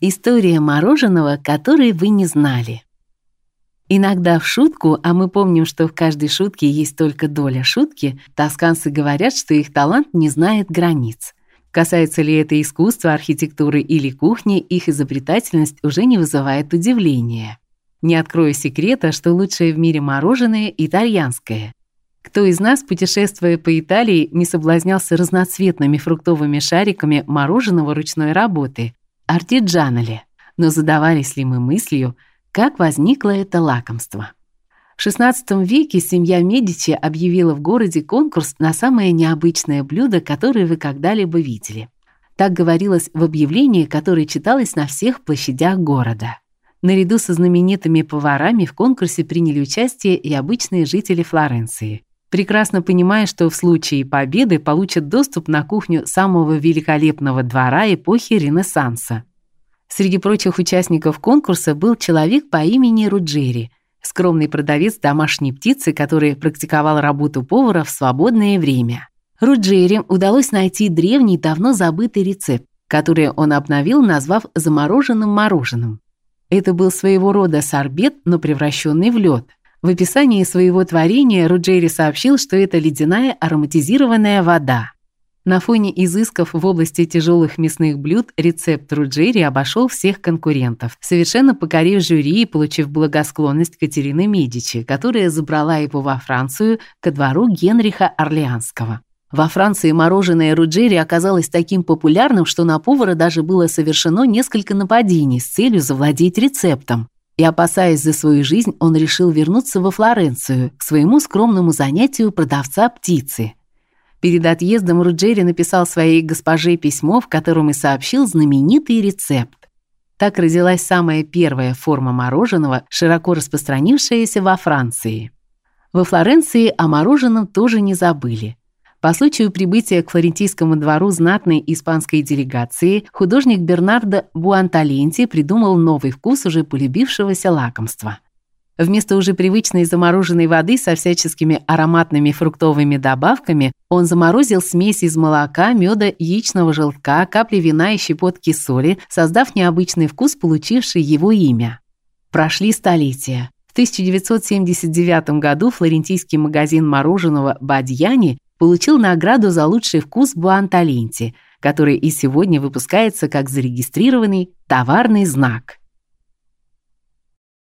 История мороженого, который вы не знали. Иногда в шутку, а мы помним, что в каждой шутке есть только доля шутки, тосканцы говорят, что их талант не знает границ. Касается ли это искусства, архитектуры или кухни, их изобретательность уже не вызывает удивления. Не открою секрета, что лучшее в мире мороженое итальянское. Кто из нас, путешествуя по Италии, не соблазнялся разноцветными фруктовыми шариками мороженого ручной работы, артиджанали, но задавались ли мы мыслью, как возникло это лакомство? В XVI веке семья Медичи объявила в городе конкурс на самое необычное блюдо, которое вы когда-либо видели. Так говорилось в объявлении, которое читалось на всех площадях города. Наряду со знаменитыми поварами в конкурсе приняли участие и обычные жители Флоренции. Прекрасно понимая, что в случае победы получат доступ на кухню самого великолепного двора эпохи Ренессанса. Среди прочих участников конкурса был человек по имени Руджери, скромный продавец домашней птицы, который практиковал работу повара в свободное время. Руджери удалось найти древний, давно забытый рецепт, который он обновил, назвав замороженным мороженым. Это был своего рода сорбет, но превращенный в лед. В описании своего творения Руджери сообщил, что это ледяная ароматизированная вода. На фоне изысков в области тяжелых мясных блюд рецепт Руджери обошел всех конкурентов, совершенно покорив жюри и получив благосклонность Катерины Медичи, которая забрала его во Францию ко двору Генриха Орлеанского. Во Франции мороженое Руджери оказалось таким популярным, что на повара даже было совершено несколько нападений с целью завладеть рецептом. И опасаясь за свою жизнь, он решил вернуться во Флоренцию к своему скромному занятию продавца птицы. Перед отъездом Руджери написал своей госпоже письмо, в котором и сообщил знаменитый рецепт. Так родилась самая первая форма мороженого, широко распространившаяся во Франции. Во Флоренции о мороженом тоже не забыли. По случаю прибытия к флорентийскому двору знатной испанской делегации, художник Бернардо Буанталенти придумал новый вкус уже полюбившегося лакомства. Вместо уже привычной замороженной воды со всяческими ароматными фруктовыми добавками он заморозил смесь из молока, меда, яичного желтка, капли вина и щепотки соли, создав необычный вкус, получивший его имя. Прошли столетия. В 1979 году флорентийский магазин мороженого Бадьяни получил награду за лучший вкус Буанталенти, который и сегодня выпускается как зарегистрированный товарный знак.